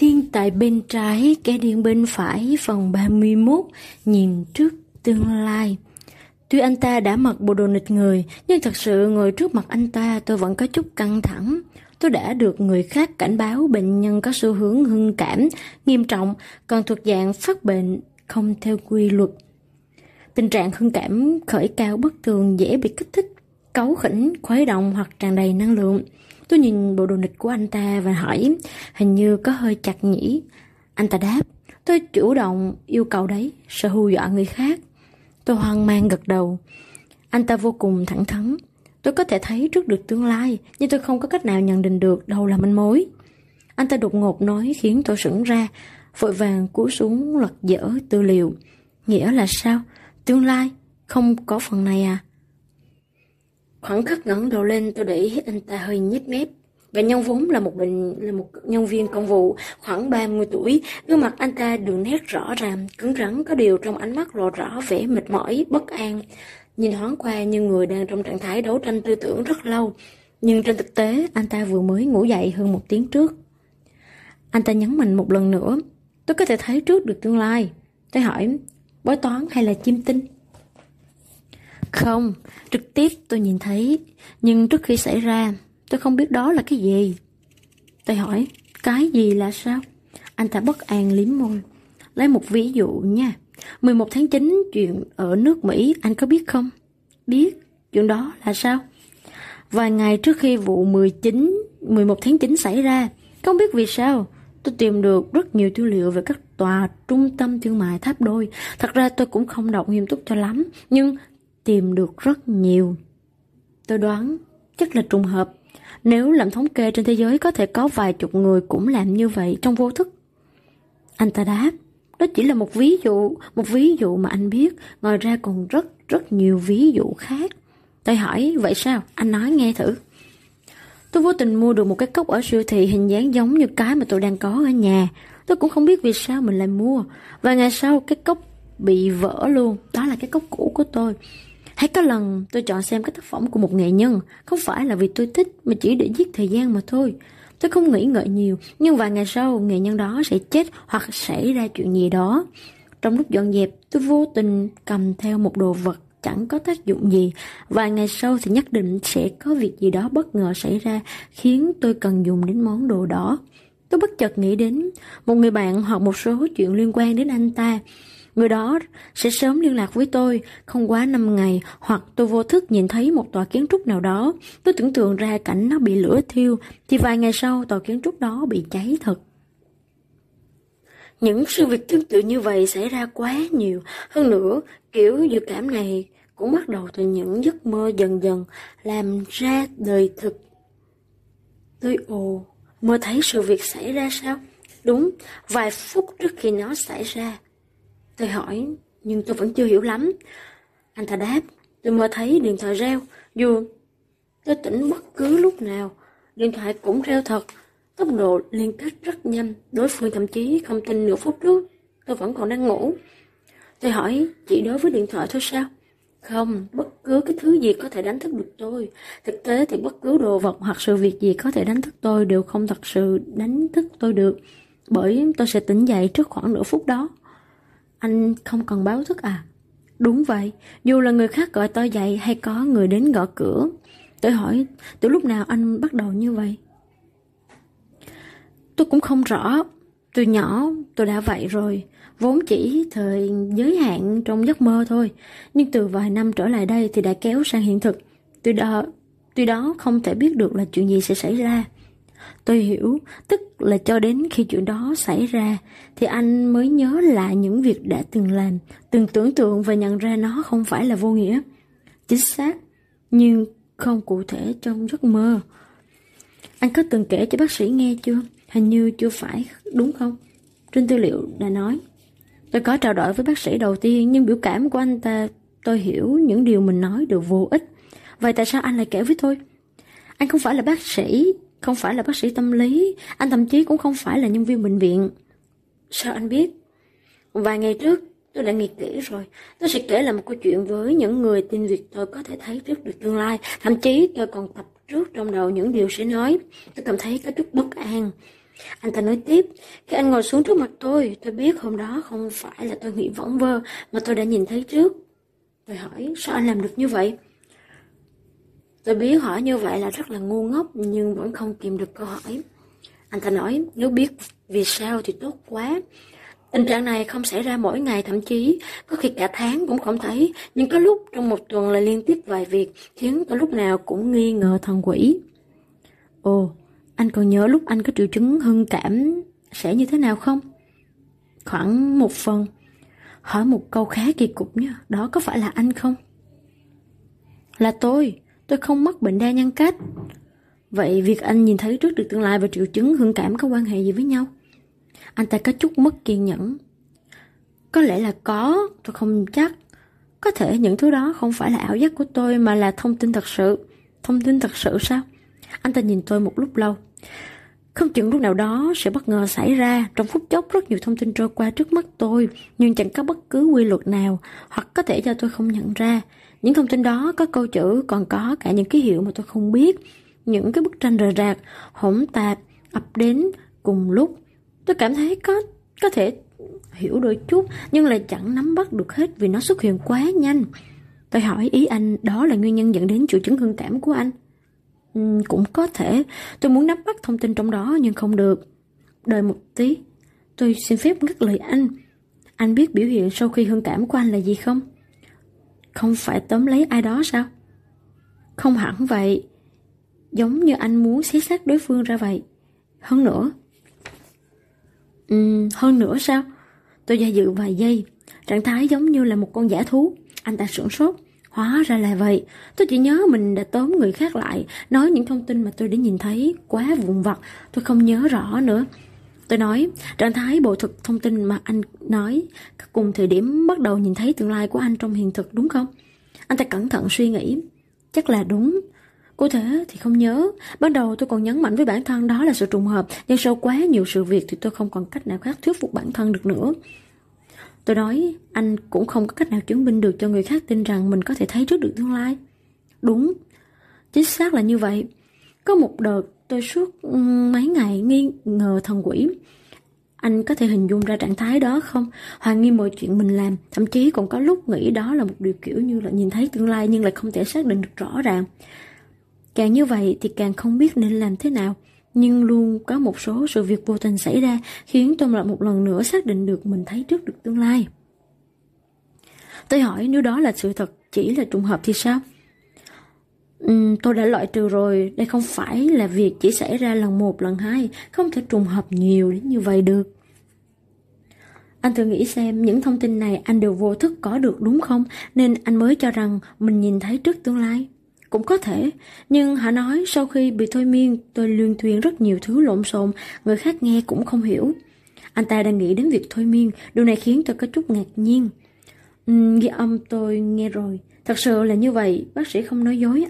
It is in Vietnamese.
Thiên tại bên trái, kẻ điên bên phải, phần 31, nhìn trước tương lai. Tuy anh ta đã mặc bộ đồ nịch người, nhưng thật sự ngồi trước mặt anh ta tôi vẫn có chút căng thẳng. Tôi đã được người khác cảnh báo bệnh nhân có xu hướng hưng cảm, nghiêm trọng, còn thuộc dạng phát bệnh không theo quy luật. Tình trạng hưng cảm khởi cao bất thường dễ bị kích thích, cấu khỉnh, khuấy động hoặc tràn đầy năng lượng. Tôi nhìn bộ đồ nịch của anh ta và hỏi, hình như có hơi chặt nhỉ. Anh ta đáp, tôi chủ động yêu cầu đấy, sợ hù dọa người khác. Tôi hoang mang gật đầu. Anh ta vô cùng thẳng thắn. Tôi có thể thấy trước được tương lai, nhưng tôi không có cách nào nhận định được đâu là manh mối. Anh ta đột ngột nói khiến tôi sững ra, vội vàng cúi xuống lật dở tư liệu. Nghĩa là sao? Tương lai? Không có phần này à? Khoảng khắc ngẩng đầu lên tôi để ý anh ta hơi nhếch mép. Và nhân vốn là một bệnh là một nhân viên công vụ khoảng 30 tuổi, gương mặt anh ta đường nét rõ ràng, cứng rắn có điều trong ánh mắt lộ rõ vẻ mệt mỏi, bất an. Nhìn thoáng qua như người đang trong trạng thái đấu tranh tư tưởng rất lâu, nhưng trên thực tế anh ta vừa mới ngủ dậy hơn một tiếng trước. Anh ta nhấn mạnh một lần nữa, tôi có thể thấy trước được tương lai. Tôi hỏi, bói toán hay là chim tinh? Không, trực tiếp tôi nhìn thấy, nhưng trước khi xảy ra, tôi không biết đó là cái gì. Tôi hỏi, cái gì là sao? Anh ta bất an liếm môi. Lấy một ví dụ nha. 11 tháng 9 chuyện ở nước Mỹ anh có biết không? Biết, chuyện đó là sao? Vài ngày trước khi vụ 19, 11 tháng 9 xảy ra, không biết vì sao, tôi tìm được rất nhiều tư liệu về các tòa trung tâm thương mại tháp đôi. Thật ra tôi cũng không đọc nghiêm túc cho lắm, nhưng tìm được rất nhiều. Tôi đoán, chắc là trùng hợp. Nếu làm thống kê trên thế giới có thể có vài chục người cũng làm như vậy trong vô thức. Anh ta đáp, đó chỉ là một ví dụ, một ví dụ mà anh biết, ngoài ra còn rất rất nhiều ví dụ khác. Tôi hỏi, vậy sao? Anh nói nghe thử. Tôi vô tình mua được một cái cốc ở siêu thị hình dáng giống như cái mà tôi đang có ở nhà. Tôi cũng không biết vì sao mình lại mua. Và ngày sau cái cốc bị vỡ luôn. Đó là cái cốc cũ của tôi. Hãy có lần tôi chọn xem các tác phẩm của một nghệ nhân, không phải là vì tôi thích mà chỉ để giết thời gian mà thôi. Tôi không nghĩ ngợi nhiều, nhưng vài ngày sau nghệ nhân đó sẽ chết hoặc xảy ra chuyện gì đó. Trong lúc dọn dẹp, tôi vô tình cầm theo một đồ vật chẳng có tác dụng gì. Vài ngày sau thì nhất định sẽ có việc gì đó bất ngờ xảy ra khiến tôi cần dùng đến món đồ đó. Tôi bất chợt nghĩ đến một người bạn hoặc một số chuyện liên quan đến anh ta. Người đó sẽ sớm liên lạc với tôi, không quá 5 ngày, hoặc tôi vô thức nhìn thấy một tòa kiến trúc nào đó. Tôi tưởng tượng ra cảnh nó bị lửa thiêu, thì vài ngày sau tòa kiến trúc đó bị cháy thật. Những sự việc tương tự như vậy xảy ra quá nhiều. Hơn nữa, kiểu dự cảm này cũng bắt đầu từ những giấc mơ dần dần làm ra đời thực. Tôi ồ, mơ thấy sự việc xảy ra sao? Đúng, vài phút trước khi nó xảy ra. Tôi hỏi, nhưng tôi vẫn chưa hiểu lắm. Anh ta đáp, tôi mơ thấy điện thoại reo, dù tôi tỉnh bất cứ lúc nào, điện thoại cũng reo thật. Tốc độ liên kết rất nhanh, đối phương thậm chí không tin nửa phút trước, tôi vẫn còn đang ngủ. Tôi hỏi, chỉ đối với điện thoại thôi sao? Không, bất cứ cái thứ gì có thể đánh thức được tôi. Thực tế thì bất cứ đồ vật hoặc sự việc gì có thể đánh thức tôi đều không thật sự đánh thức tôi được. Bởi tôi sẽ tỉnh dậy trước khoảng nửa phút đó. Anh không cần báo thức à? Đúng vậy, dù là người khác gọi tôi dậy hay có người đến gõ cửa. Tôi hỏi, từ lúc nào anh bắt đầu như vậy? Tôi cũng không rõ. Từ nhỏ tôi đã vậy rồi, vốn chỉ thời giới hạn trong giấc mơ thôi. Nhưng từ vài năm trở lại đây thì đã kéo sang hiện thực. Từ đó, từ đó không thể biết được là chuyện gì sẽ xảy ra. Tôi hiểu, tức là cho đến khi chuyện đó xảy ra thì anh mới nhớ lại những việc đã từng làm, từng tưởng tượng và nhận ra nó không phải là vô nghĩa. Chính xác, nhưng không cụ thể trong giấc mơ. Anh có từng kể cho bác sĩ nghe chưa? Hình như chưa phải, đúng không? Trên tư liệu đã nói. Tôi có trao đổi với bác sĩ đầu tiên nhưng biểu cảm của anh ta tôi hiểu những điều mình nói đều vô ích. Vậy tại sao anh lại kể với tôi? Anh không phải là bác sĩ, không phải là bác sĩ tâm lý, anh thậm chí cũng không phải là nhân viên bệnh viện. Sao anh biết? Vài ngày trước, tôi đã nghĩ kỹ rồi. Tôi sẽ kể là một câu chuyện với những người tin việc tôi có thể thấy trước được tương lai. Thậm chí tôi còn tập trước trong đầu những điều sẽ nói. Tôi cảm thấy có chút bất an. Anh ta nói tiếp, khi anh ngồi xuống trước mặt tôi, tôi biết hôm đó không phải là tôi nghĩ võng vơ, mà tôi đã nhìn thấy trước. Tôi hỏi, sao anh làm được như vậy? Tôi biết hỏi như vậy là rất là ngu ngốc, nhưng vẫn không kìm được câu hỏi. Anh ta nói, nếu biết vì sao thì tốt quá. Tình trạng này không xảy ra mỗi ngày thậm chí có khi cả tháng cũng không thấy, nhưng có lúc trong một tuần là liên tiếp vài việc khiến tôi lúc nào cũng nghi ngờ thần quỷ. Ồ, anh còn nhớ lúc anh có triệu chứng hưng cảm sẽ như thế nào không? Khoảng một phần. Hỏi một câu khá kỳ cục nha, đó có phải là anh không? Là tôi, tôi không mắc bệnh đa nhân cách. Vậy việc anh nhìn thấy trước được tương lai và triệu chứng hưng cảm có quan hệ gì với nhau? Anh ta có chút mất kiên nhẫn. Có lẽ là có, tôi không chắc. Có thể những thứ đó không phải là ảo giác của tôi mà là thông tin thật sự. Thông tin thật sự sao? Anh ta nhìn tôi một lúc lâu. Không chừng lúc nào đó sẽ bất ngờ xảy ra, trong phút chốc rất nhiều thông tin trôi qua trước mắt tôi, nhưng chẳng có bất cứ quy luật nào, hoặc có thể do tôi không nhận ra. Những thông tin đó có câu chữ, còn có cả những ký hiệu mà tôi không biết. Những cái bức tranh rời rạc, hỗn tạp, ập đến cùng lúc. Tôi cảm thấy có có thể hiểu đôi chút, nhưng lại chẳng nắm bắt được hết vì nó xuất hiện quá nhanh. Tôi hỏi ý anh đó là nguyên nhân dẫn đến triệu chứng hưng cảm của anh. Ừ, cũng có thể, tôi muốn nắm bắt thông tin trong đó nhưng không được. Đợi một tí, tôi xin phép ngắt lời anh. Anh biết biểu hiện sau khi hưng cảm của anh là gì không? Không phải tóm lấy ai đó sao? Không hẳn vậy. Giống như anh muốn xé xác đối phương ra vậy. Hơn nữa. Ừ, hơn nữa sao? Tôi do dự vài giây. Trạng thái giống như là một con giả thú. Anh ta sửng sốt. Hóa ra là vậy, tôi chỉ nhớ mình đã tóm người khác lại, nói những thông tin mà tôi đã nhìn thấy, quá vụn vặt, tôi không nhớ rõ nữa. Tôi nói, trạng thái bộ thực thông tin mà anh nói, cùng thời điểm bắt đầu nhìn thấy tương lai của anh trong hiện thực đúng không? Anh ta cẩn thận suy nghĩ, chắc là đúng. Cụ thể thì không nhớ, ban đầu tôi còn nhấn mạnh với bản thân đó là sự trùng hợp, nhưng sau quá nhiều sự việc thì tôi không còn cách nào khác thuyết phục bản thân được nữa. Tôi nói anh cũng không có cách nào chứng minh được cho người khác tin rằng mình có thể thấy trước được tương lai. Đúng, chính xác là như vậy. Có một đợt tôi suốt mấy ngày nghi ngờ thần quỷ. Anh có thể hình dung ra trạng thái đó không? Hoài nghi mọi chuyện mình làm, thậm chí còn có lúc nghĩ đó là một điều kiểu như là nhìn thấy tương lai nhưng lại không thể xác định được rõ ràng. Càng như vậy thì càng không biết nên làm thế nào nhưng luôn có một số sự việc vô tình xảy ra khiến tôi lại một lần nữa xác định được mình thấy trước được tương lai. Tôi hỏi nếu đó là sự thật chỉ là trùng hợp thì sao? Uhm, tôi đã loại trừ rồi, đây không phải là việc chỉ xảy ra lần một, lần hai, không thể trùng hợp nhiều đến như vậy được. Anh thử nghĩ xem những thông tin này anh đều vô thức có được đúng không, nên anh mới cho rằng mình nhìn thấy trước tương lai. Cũng có thể, nhưng họ nói sau khi bị thôi miên tôi luyên thuyên rất nhiều thứ lộn xộn, người khác nghe cũng không hiểu. Anh ta đang nghĩ đến việc thôi miên, điều này khiến tôi có chút ngạc nhiên. Ừ, ghi âm tôi nghe rồi, thật sự là như vậy, bác sĩ không nói dối